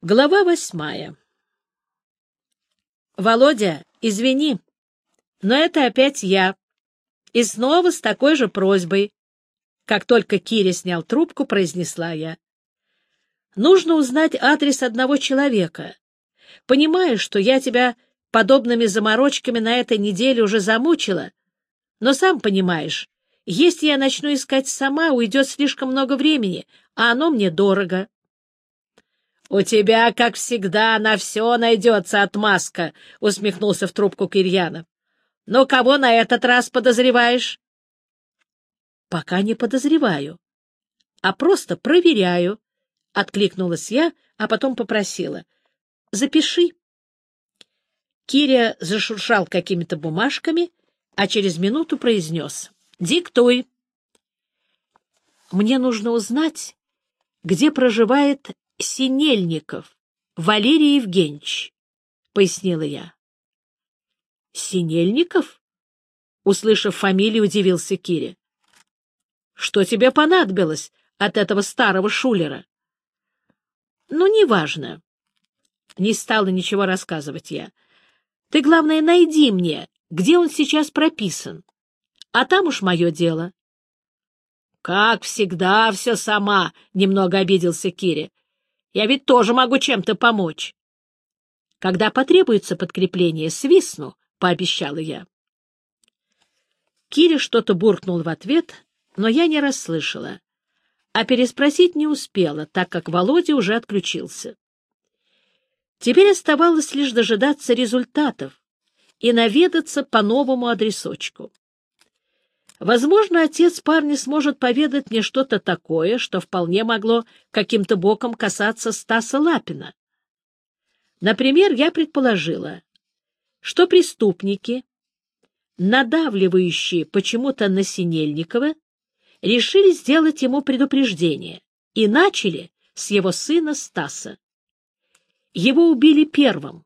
Глава восьмая. Володя, извини, но это опять я. И снова с такой же просьбой. Как только Киря снял трубку, произнесла я. Нужно узнать адрес одного человека. Понимаю, что я тебя подобными заморочками на этой неделе уже замучила, но сам понимаешь, если я начну искать сама, уйдет слишком много времени, а оно мне дорого. — У тебя, как всегда, на все найдется отмазка, — усмехнулся в трубку Кирьянов. — Но кого на этот раз подозреваешь? — Пока не подозреваю, а просто проверяю, — откликнулась я, а потом попросила. — Запиши. Киря зашуршал какими-то бумажками, а через минуту произнес. — Диктуй. — Мне нужно узнать, где проживает Синельников Валерий Евгеньевич, — пояснила я. — Синельников? — услышав фамилию, удивился Киря. — Что тебе понадобилось от этого старого шулера? — Ну, неважно. Не стала ничего рассказывать я. Ты, главное, найди мне, где он сейчас прописан. А там уж мое дело. — Как всегда, все сама, — немного обиделся Киря. Я ведь тоже могу чем-то помочь. Когда потребуется подкрепление, свистну, — пообещала я. Киря что-то буркнул в ответ, но я не расслышала, а переспросить не успела, так как Володя уже отключился. Теперь оставалось лишь дожидаться результатов и наведаться по новому адресочку. Возможно, отец парня сможет поведать мне что-то такое, что вполне могло каким-то боком касаться Стаса Лапина. Например, я предположила, что преступники, надавливающие почему-то на Синельникова, решили сделать ему предупреждение и начали с его сына Стаса. Его убили первым,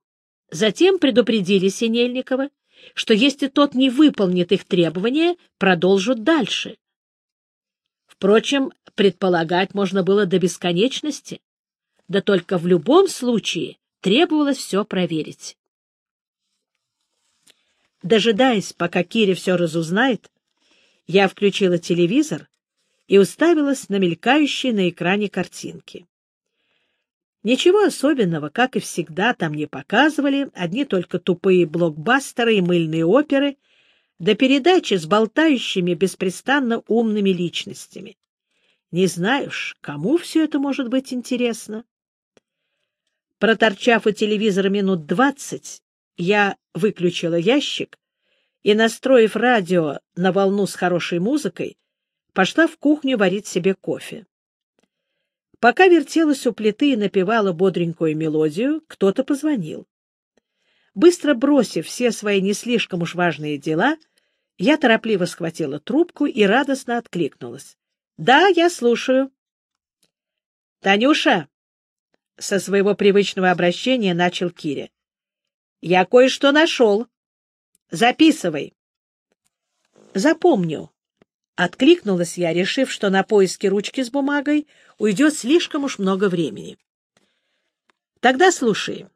затем предупредили Синельникова, что если тот не выполнит их требования, продолжат дальше. Впрочем, предполагать можно было до бесконечности, да только в любом случае требовалось все проверить. Дожидаясь, пока Киря все разузнает, я включила телевизор и уставилась на мелькающие на экране картинки. Ничего особенного, как и всегда, там не показывали, одни только тупые блокбастеры и мыльные оперы, да передачи с болтающими беспрестанно умными личностями. Не знаешь, кому все это может быть интересно? Проторчав у телевизора минут двадцать, я выключила ящик и, настроив радио на волну с хорошей музыкой, пошла в кухню варить себе кофе. Пока вертелась у плиты и напевала бодренькую мелодию, кто-то позвонил. Быстро бросив все свои не слишком уж важные дела, я торопливо схватила трубку и радостно откликнулась. — Да, я слушаю. — Танюша! — со своего привычного обращения начал Киря. — Я кое-что нашел. Записывай. — Запомню, Откликнулась я, решив, что на поиски ручки с бумагой уйдет слишком уж много времени. Тогда слушай.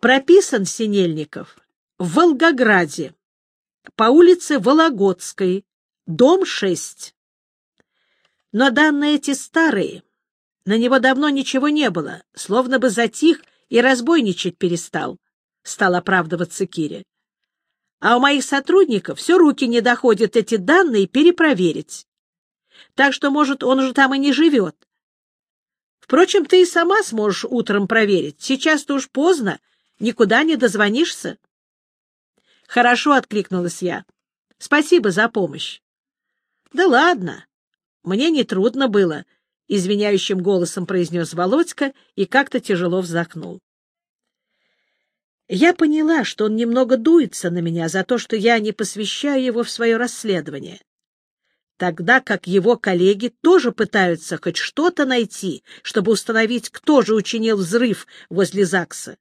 Прописан Синельников в Волгограде, по улице Вологодской, дом 6. Но данные эти старые, на него давно ничего не было, словно бы затих и разбойничать перестал, — стал оправдываться Киря а у моих сотрудников все руки не доходят эти данные перепроверить. Так что, может, он уже там и не живет. Впрочем, ты и сама сможешь утром проверить. Сейчас-то уж поздно, никуда не дозвонишься. Хорошо, — откликнулась я. Спасибо за помощь. Да ладно, мне не трудно было, — извиняющим голосом произнес Володька и как-то тяжело вздохнул. Я поняла, что он немного дуется на меня за то, что я не посвящаю его в свое расследование, тогда как его коллеги тоже пытаются хоть что-то найти, чтобы установить, кто же учинил взрыв возле ЗАГСа.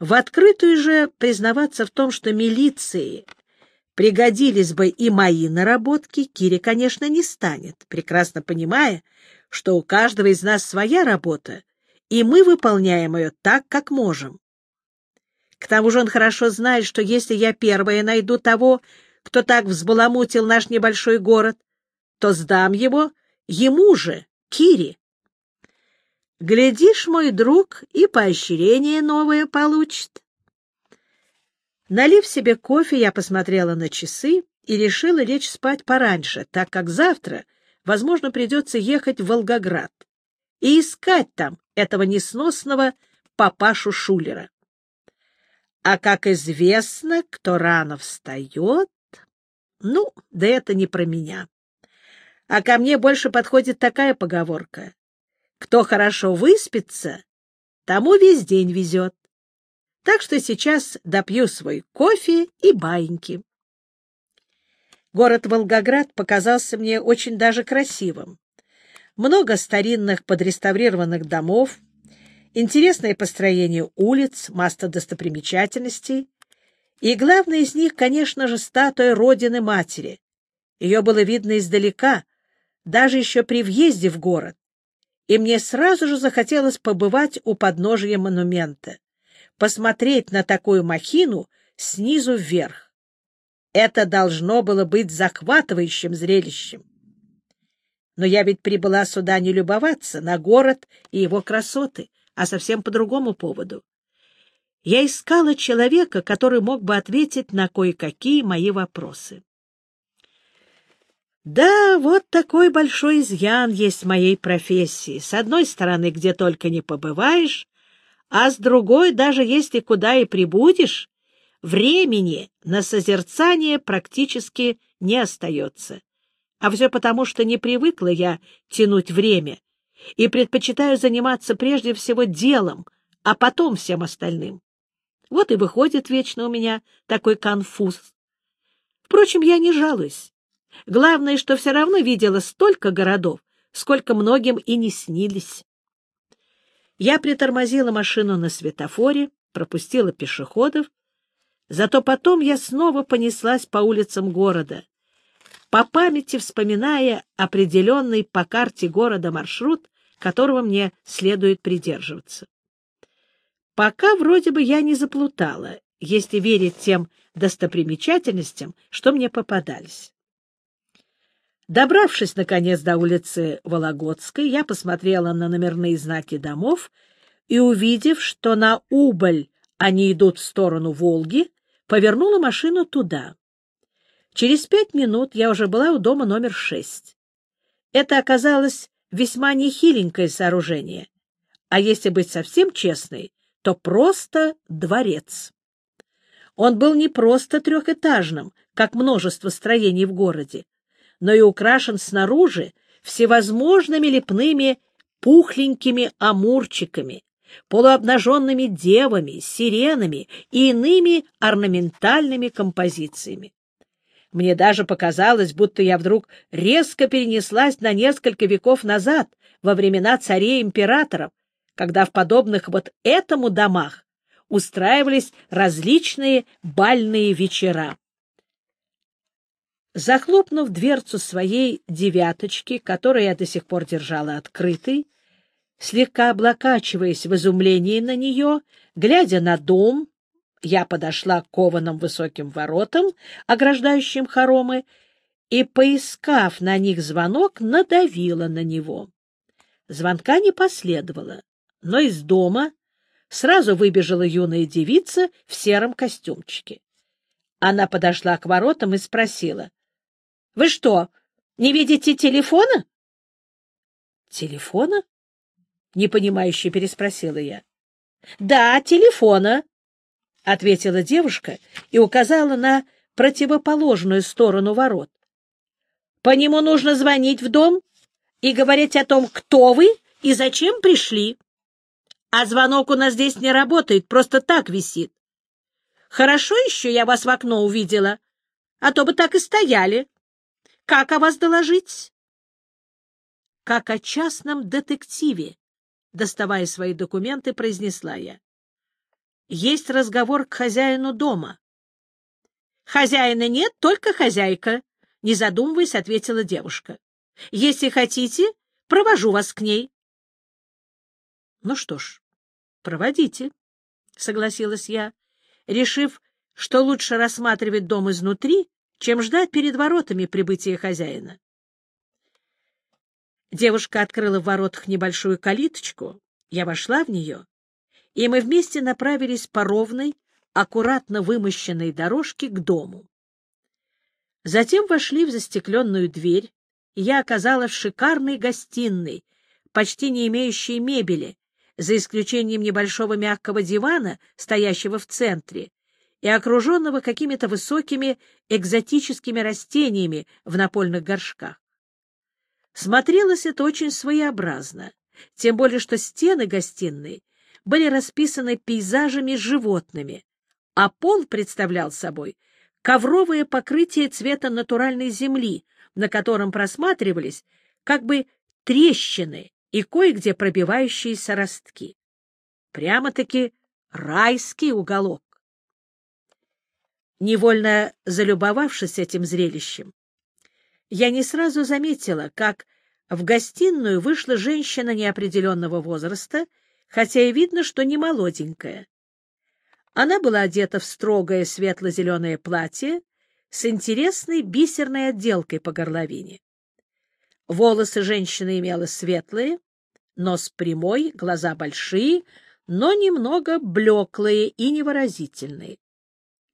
В открытую же признаваться в том, что милиции пригодились бы и мои наработки, Кири, конечно, не станет, прекрасно понимая, что у каждого из нас своя работа, и мы выполняем ее так, как можем. К тому же он хорошо знает, что если я первая найду того, кто так взбаламутил наш небольшой город, то сдам его ему же, Кире. Глядишь, мой друг, и поощрение новое получит. Налив себе кофе, я посмотрела на часы и решила лечь спать пораньше, так как завтра, возможно, придется ехать в Волгоград и искать там этого несносного папашу Шулера. А как известно, кто рано встает... Ну, да это не про меня. А ко мне больше подходит такая поговорка. Кто хорошо выспится, тому весь день везет. Так что сейчас допью свой кофе и баиньки. Город Волгоград показался мне очень даже красивым. Много старинных подреставрированных домов, интересное построение улиц, масса достопримечательностей. И главное из них, конечно же, статуя Родины-Матери. Ее было видно издалека, даже еще при въезде в город. И мне сразу же захотелось побывать у подножия монумента, посмотреть на такую махину снизу вверх. Это должно было быть захватывающим зрелищем. Но я ведь прибыла сюда не любоваться на город и его красоты, а совсем по другому поводу. Я искала человека, который мог бы ответить на кое-какие мои вопросы. Да, вот такой большой изъян есть в моей профессии. С одной стороны, где только не побываешь, а с другой, даже если куда и прибудешь, времени на созерцание практически не остается. А все потому, что не привыкла я тянуть время, и предпочитаю заниматься прежде всего делом, а потом всем остальным. Вот и выходит вечно у меня такой конфуз. Впрочем, я не жалуюсь. Главное, что все равно видела столько городов, сколько многим и не снились. Я притормозила машину на светофоре, пропустила пешеходов, зато потом я снова понеслась по улицам города, по памяти вспоминая определенный по карте города маршрут, которого мне следует придерживаться. Пока вроде бы я не заплутала, если верить тем достопримечательностям, что мне попадались. Добравшись, наконец, до улицы Вологодской, я посмотрела на номерные знаки домов и, увидев, что на убыль они идут в сторону Волги, повернула машину туда. Через пять минут я уже была у дома номер шесть. Это оказалось весьма нехиленькое сооружение, а если быть совсем честной, то просто дворец. Он был не просто трехэтажным, как множество строений в городе, но и украшен снаружи всевозможными лепными пухленькими амурчиками, полуобнаженными девами, сиренами и иными орнаментальными композициями. Мне даже показалось, будто я вдруг резко перенеслась на несколько веков назад, во времена царей-императоров, когда в подобных вот этому домах устраивались различные бальные вечера. Захлопнув дверцу своей «девяточки», которую я до сих пор держала открытой, слегка облокачиваясь в изумлении на нее, глядя на дом, я подошла к кованым высоким воротам, ограждающим хоромы, и, поискав на них звонок, надавила на него. Звонка не последовало, но из дома сразу выбежала юная девица в сером костюмчике. Она подошла к воротам и спросила. — Вы что, не видите телефона? — Телефона? — непонимающе переспросила я. — Да, телефона, — ответила девушка и указала на противоположную сторону ворот. — По нему нужно звонить в дом и говорить о том, кто вы и зачем пришли. А звонок у нас здесь не работает, просто так висит. Хорошо еще я вас в окно увидела, а то бы так и стояли. Как о вас доложить? — Как о частном детективе, — доставая свои документы, произнесла я. Есть разговор к хозяину дома. — Хозяина нет, только хозяйка, — не задумываясь, ответила девушка. — Если хотите, провожу вас к ней. — Ну что ж, проводите, — согласилась я, решив, что лучше рассматривать дом изнутри, чем ждать перед воротами прибытия хозяина. Девушка открыла в воротах небольшую калиточку, я вошла в нее, и мы вместе направились по ровной, аккуратно вымощенной дорожке к дому. Затем вошли в застекленную дверь, и я оказалась в шикарной гостиной, почти не имеющей мебели, за исключением небольшого мягкого дивана, стоящего в центре, и окруженного какими-то высокими экзотическими растениями в напольных горшках. Смотрелось это очень своеобразно, тем более что стены гостиной были расписаны пейзажами с животными, а пол представлял собой ковровое покрытие цвета натуральной земли, на котором просматривались как бы трещины и кое-где пробивающиеся ростки. Прямо-таки райский уголок. Невольно залюбовавшись этим зрелищем, я не сразу заметила, как в гостиную вышла женщина неопределенного возраста, хотя и видно, что не молоденькая. Она была одета в строгое светло-зеленое платье с интересной бисерной отделкой по горловине. Волосы женщины имела светлые, нос прямой, глаза большие, но немного блеклые и невыразительные.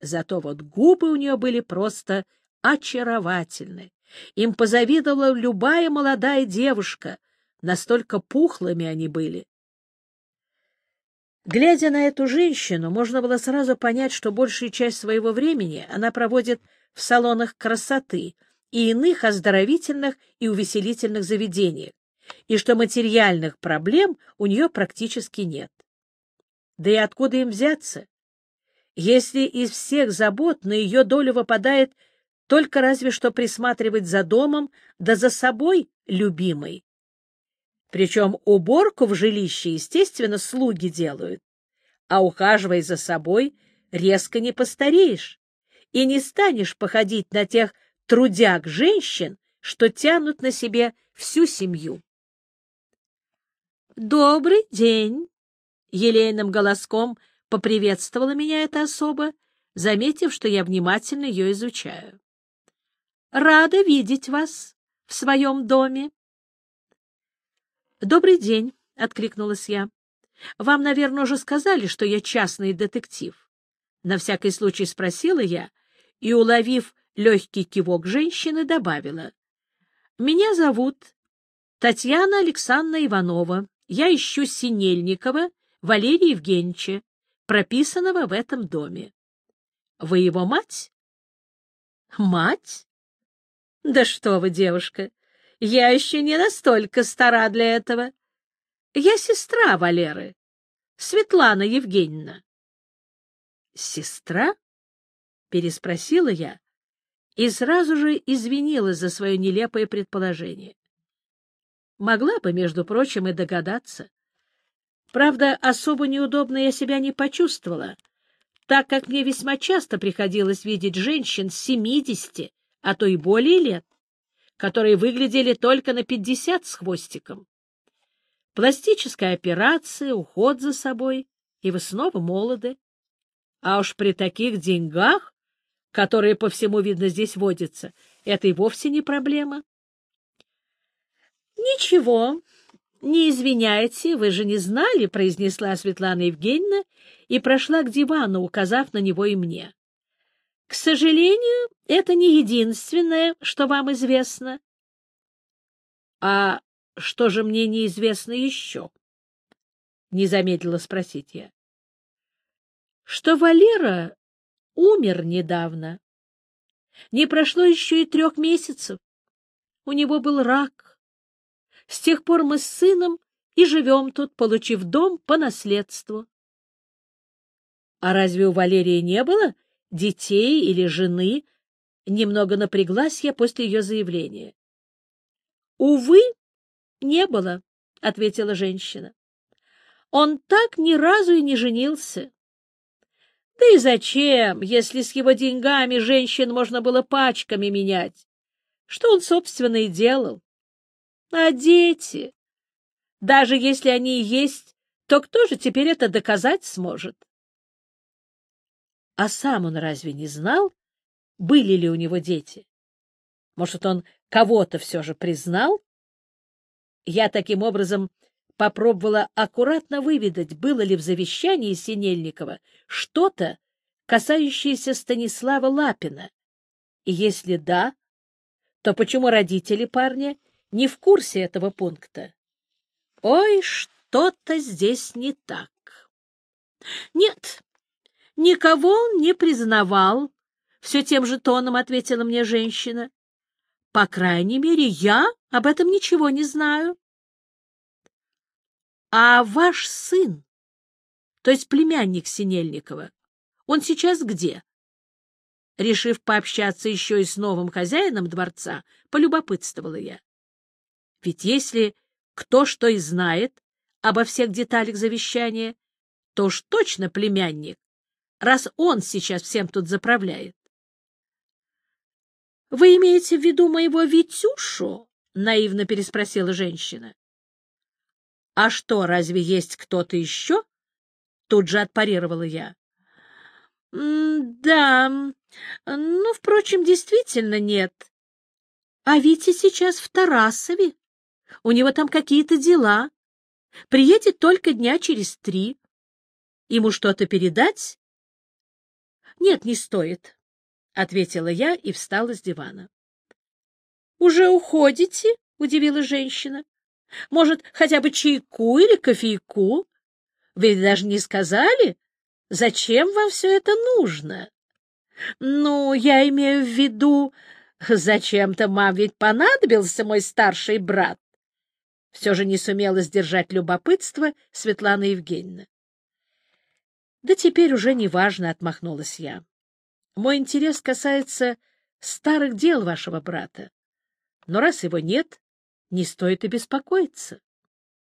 Зато вот губы у нее были просто очаровательны. Им позавидовала любая молодая девушка, настолько пухлыми они были. Глядя на эту женщину, можно было сразу понять, что большую часть своего времени она проводит в салонах красоты и иных оздоровительных и увеселительных заведениях, и что материальных проблем у нее практически нет. Да и откуда им взяться? Если из всех забот на ее долю выпадает только разве что присматривать за домом да за собой любимой, причем уборку в жилище, естественно, слуги делают. А ухаживая за собой, резко не постареешь и не станешь походить на тех трудяг женщин, что тянут на себе всю семью. «Добрый день!» — елейным голоском поприветствовала меня эта особа, заметив, что я внимательно ее изучаю. «Рада видеть вас в своем доме». «Добрый день», — откликнулась я. «Вам, наверное, уже сказали, что я частный детектив». На всякий случай спросила я и, уловив легкий кивок женщины, добавила. «Меня зовут Татьяна Александровна Иванова. Я ищу Синельникова Валерия Евгеньевича, прописанного в этом доме. Вы его мать?» «Мать? Да что вы, девушка, я еще не настолько стара для этого. Я сестра Валеры, Светлана Евгеньевна. Сестра? Переспросила я и сразу же извинилась за свое нелепое предположение. Могла бы, между прочим, и догадаться. Правда, особо неудобно я себя не почувствовала, так как мне весьма часто приходилось видеть женщин с семидесяти, а то и более лет, которые выглядели только на пятьдесят с хвостиком. Пластическая операция, уход за собой, и вы снова молоды. А уж при таких деньгах, которые по всему видно здесь водятся, это и вовсе не проблема. — Ничего, не извиняйте, вы же не знали, — произнесла Светлана Евгеньевна и прошла к дивану, указав на него и мне. — К сожалению, это не единственное, что вам известно. — А что же мне неизвестно еще? — не замедлила спросить я. — Что Валера умер недавно. Не прошло еще и трех месяцев. У него был рак. С тех пор мы с сыном и живем тут, получив дом по наследству. — А разве у Валерии не было детей или жены, немного напряглась я после ее заявления. — Увы, не было, — ответила женщина. — Он так ни разу и не женился. Да и зачем, если с его деньгами женщин можно было пачками менять? Что он, собственно, и делал. А дети? Даже если они есть, то кто же теперь это доказать сможет? А сам он разве не знал, были ли у него дети? Может, он кого-то все же признал? Я таким образом попробовала аккуратно выведать, было ли в завещании Синельникова что-то, касающееся Станислава Лапина. И если да, то почему родители парня не в курсе этого пункта? Ой, что-то здесь не так. Нет, никого он не признавал, все тем же тоном ответила мне женщина. По крайней мере, я об этом ничего не знаю. А ваш сын, то есть племянник Синельникова, он сейчас где? Решив пообщаться еще и с новым хозяином дворца, полюбопытствовала я. Ведь если кто что и знает обо всех деталях завещания, то уж точно племянник, раз он сейчас всем тут заправляет. — Вы имеете в виду моего Витюшу? — наивно переспросила женщина. — А что, разве есть кто-то еще? — тут же отпарировала я. — Да, ну, впрочем, действительно нет. А Витя сейчас в Тарасове. У него там какие-то дела. Приедет только дня через три. Ему что-то передать? — Нет, не стоит, — ответила я и встала с дивана. — Уже уходите? — удивилась женщина. — Может, хотя бы чайку или кофейку? Вы даже не сказали, зачем вам все это нужно? — Ну, я имею в виду, зачем-то мам ведь понадобился мой старший брат. Все же не сумела сдержать любопытство Светлана Евгеньевна. — Да теперь уже не важно, — отмахнулась я. Мой интерес касается старых дел вашего брата. Но раз его нет, не стоит и беспокоиться.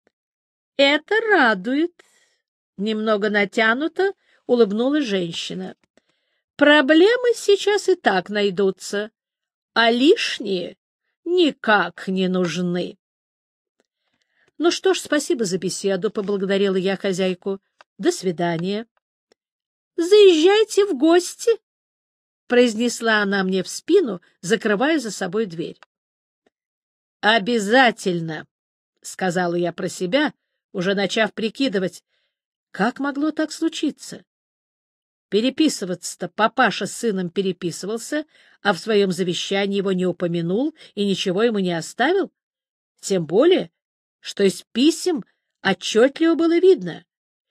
— Это радует, — немного натянуто улыбнулась женщина. — Проблемы сейчас и так найдутся, а лишние никак не нужны. — Ну что ж, спасибо за беседу, — поблагодарила я хозяйку. — До свидания. — Заезжайте в гости, произнесла она мне в спину, закрывая за собой дверь. «Обязательно!» — сказала я про себя, уже начав прикидывать, как могло так случиться. Переписываться-то папаша с сыном переписывался, а в своем завещании его не упомянул и ничего ему не оставил. Тем более, что из писем отчетливо было видно,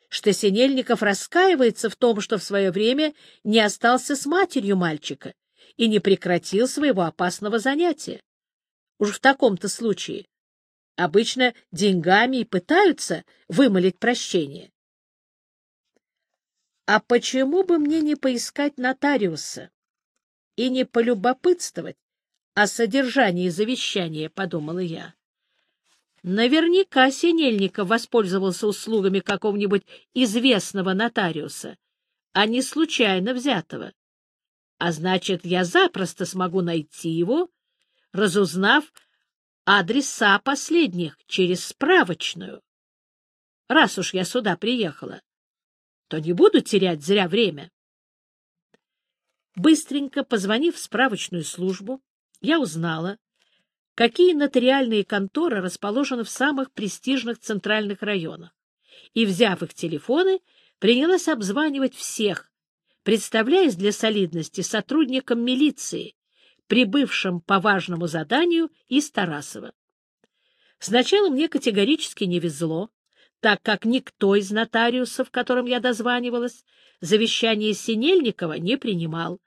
что Синельников раскаивается в том, что в свое время не остался с матерью мальчика и не прекратил своего опасного занятия. Уж в таком-то случае обычно деньгами и пытаются вымолить прощение. А почему бы мне не поискать нотариуса и не полюбопытствовать о содержании завещания, — подумала я. Наверняка Синельников воспользовался услугами какого-нибудь известного нотариуса, а не случайно взятого. А значит, я запросто смогу найти его, разузнав адреса последних через справочную. Раз уж я сюда приехала, то не буду терять зря время. Быстренько позвонив в справочную службу, я узнала, какие нотариальные конторы расположены в самых престижных центральных районах, и, взяв их телефоны, принялась обзванивать всех, представляясь для солидности сотрудником милиции, прибывшим по важному заданию из Тарасова. Сначала мне категорически не везло, так как никто из нотариусов, которым я дозванивалась, завещание Синельникова не принимал.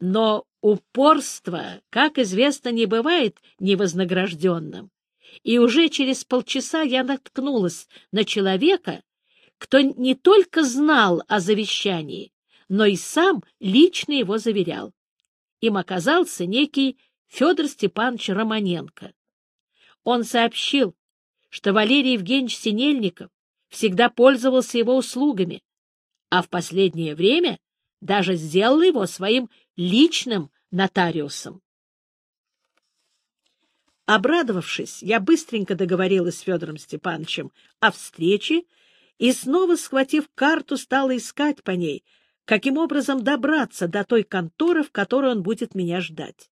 Но упорство, как известно, не бывает невознагражденным. И уже через полчаса я наткнулась на человека, кто не только знал о завещании, но и сам лично его заверял. Им оказался некий Федор Степанович Романенко. Он сообщил, что Валерий Евгеньевич Синельников всегда пользовался его услугами, а в последнее время даже сделал его своим личным нотариусом. Обрадовавшись, я быстренько договорилась с Федором Степановичем о встрече и, снова схватив карту, стала искать по ней, каким образом добраться до той конторы, в которой он будет меня ждать.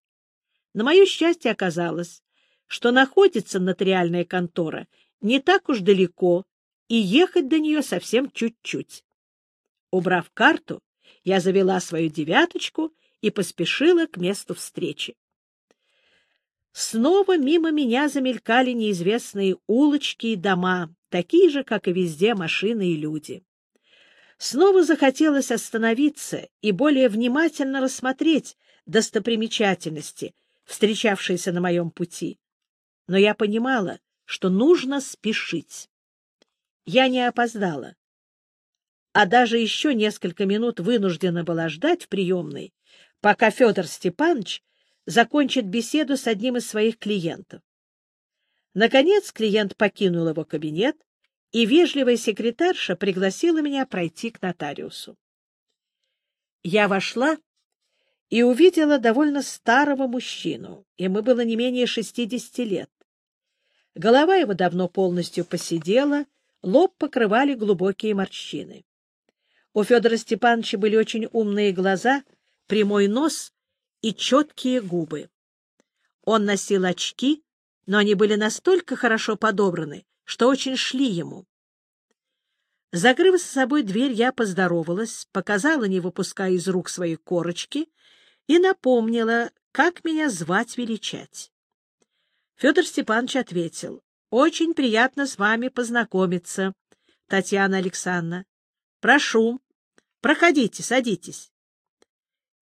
На мое счастье оказалось, что находится нотариальная контора не так уж далеко, и ехать до нее совсем чуть-чуть. Убрав карту, я завела свою девяточку и поспешила к месту встречи. Снова мимо меня замелькали неизвестные улочки и дома, такие же, как и везде машины и люди. Снова захотелось остановиться и более внимательно рассмотреть достопримечательности, встречавшиеся на моем пути. Но я понимала, что нужно спешить. Я не опоздала, а даже еще несколько минут вынуждена была ждать в приемной, пока Федор Степанович закончит беседу с одним из своих клиентов. Наконец клиент покинул его кабинет, и вежливая секретарша пригласила меня пройти к нотариусу. Я вошла и увидела довольно старого мужчину, ему было не менее шестидесяти лет. Голова его давно полностью посидела, лоб покрывали глубокие морщины. У Федора Степановича были очень умные глаза, прямой нос и четкие губы. Он носил очки, но они были настолько хорошо подобраны, что очень шли ему. Закрыв с собой дверь, я поздоровалась, показала, не выпуская из рук свои корочки, и напомнила, как меня звать-величать. Федор Степанович ответил, «Очень приятно с вами познакомиться, Татьяна Александровна. Прошу, проходите, садитесь».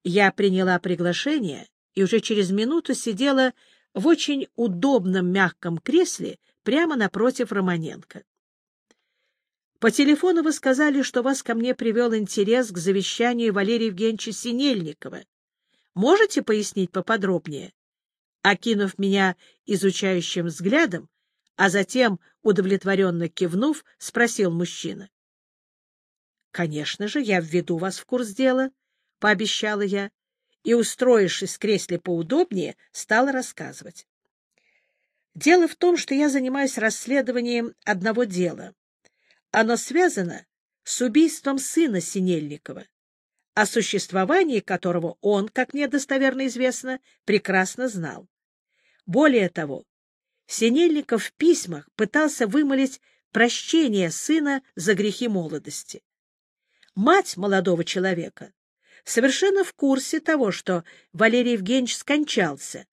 Я приняла приглашение и уже через минуту сидела в очень удобном мягком кресле прямо напротив Романенко. По телефону вы сказали, что вас ко мне привел интерес к завещанию Валерия Евгеньевича Синельникова. Можете пояснить поподробнее? Окинув меня изучающим взглядом, а затем, удовлетворенно кивнув, спросил мужчина. — Конечно же, я введу вас в курс дела, пообещала я, и, устроившись в кресле поудобнее, стала рассказывать. Дело в том, что я занимаюсь расследованием одного дела. Оно связано с убийством сына Синельникова, о существовании которого он, как мне достоверно известно, прекрасно знал. Более того, Синельников в письмах пытался вымолить прощение сына за грехи молодости. Мать молодого человека совершенно в курсе того, что Валерий Евгеньевич скончался.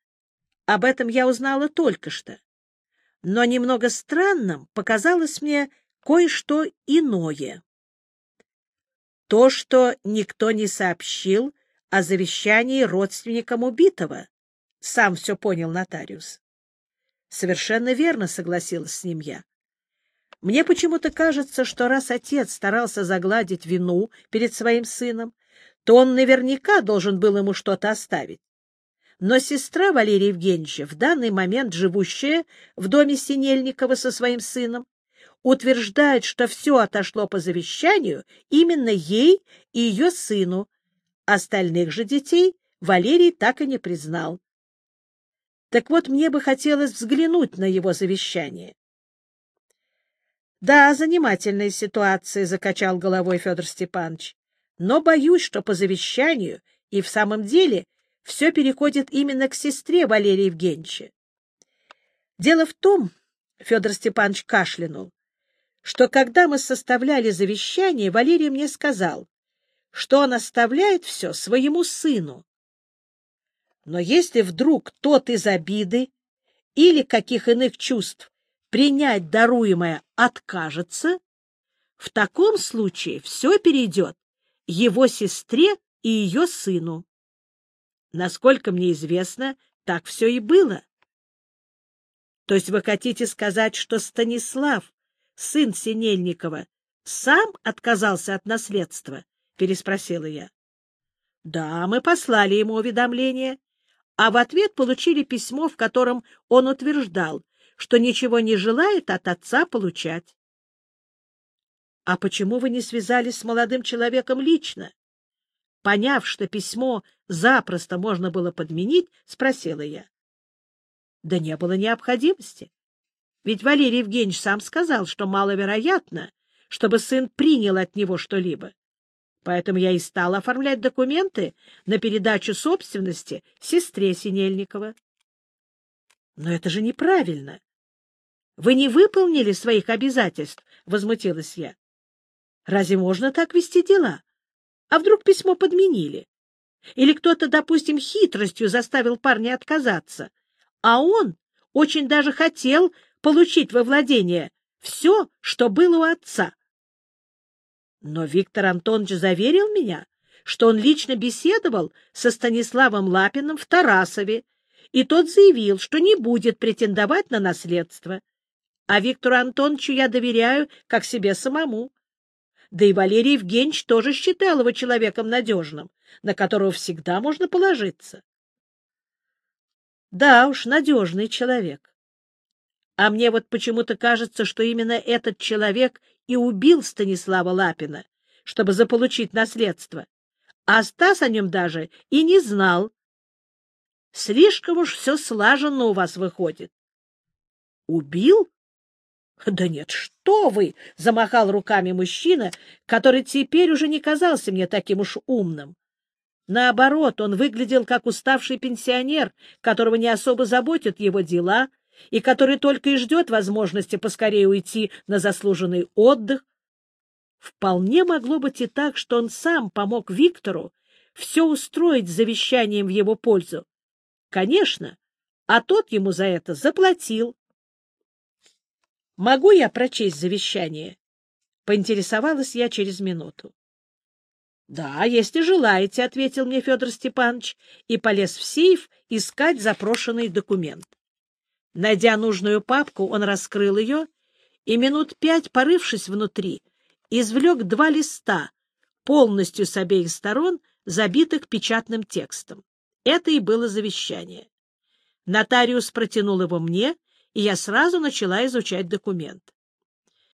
Об этом я узнала только что. Но немного странным показалось мне кое-что иное. То, что никто не сообщил о завещании родственникам убитого, сам все понял нотариус. Совершенно верно согласилась с ним я. Мне почему-то кажется, что раз отец старался загладить вину перед своим сыном, то он наверняка должен был ему что-то оставить. Но сестра Валерия Евгеньевича, в данный момент живущая в доме Синельникова со своим сыном, утверждает, что все отошло по завещанию именно ей и ее сыну. Остальных же детей Валерий так и не признал. Так вот, мне бы хотелось взглянуть на его завещание. — Да, занимательная ситуация, — закачал головой Федор Степанович но боюсь, что по завещанию и в самом деле все переходит именно к сестре Валерия Евгеньевича. Дело в том, — Федор Степанович кашлянул, — что когда мы составляли завещание, Валерий мне сказал, что он оставляет все своему сыну. Но если вдруг тот из обиды или каких иных чувств принять даруемое откажется, в таком случае все перейдет его сестре и ее сыну. Насколько мне известно, так все и было. То есть вы хотите сказать, что Станислав, сын Синельникова, сам отказался от наследства? — переспросила я. — Да, мы послали ему уведомление, а в ответ получили письмо, в котором он утверждал, что ничего не желает от отца получать. А почему вы не связались с молодым человеком лично? Поняв, что письмо запросто можно было подменить, спросила я. Да не было необходимости. Ведь Валерий Евгеньевич сам сказал, что маловероятно, чтобы сын принял от него что-либо. Поэтому я и стал оформлять документы на передачу собственности сестре Синельникова. Но это же неправильно. Вы не выполнили своих обязательств, — возмутилась я. Разве можно так вести дела? А вдруг письмо подменили? Или кто-то, допустим, хитростью заставил парня отказаться, а он очень даже хотел получить во владение все, что было у отца. Но Виктор Антонович заверил меня, что он лично беседовал со Станиславом Лапиным в Тарасове, и тот заявил, что не будет претендовать на наследство. А Виктору Антоновичу я доверяю, как себе самому. Да и Валерий Евгеньевич тоже считал его человеком надежным, на которого всегда можно положиться. Да уж, надежный человек. А мне вот почему-то кажется, что именно этот человек и убил Станислава Лапина, чтобы заполучить наследство. А Стас о нем даже и не знал. Слишком уж все слаженно у вас выходит. Убил? Да нет, что вы! — замахал руками мужчина, который теперь уже не казался мне таким уж умным. Наоборот, он выглядел как уставший пенсионер, которого не особо заботят его дела и который только и ждет возможности поскорее уйти на заслуженный отдых. Вполне могло быть и так, что он сам помог Виктору все устроить завещанием в его пользу. Конечно, а тот ему за это заплатил. «Могу я прочесть завещание?» — поинтересовалась я через минуту. Да, если желаете, — ответил мне Федор Степанович и полез в сейф искать запрошенный документ. Найдя нужную папку, он раскрыл ее и, минут пять порывшись внутри, извлек два листа, полностью с обеих сторон, забитых печатным текстом. Это и было завещание. Нотариус протянул его мне, и я сразу начала изучать документ.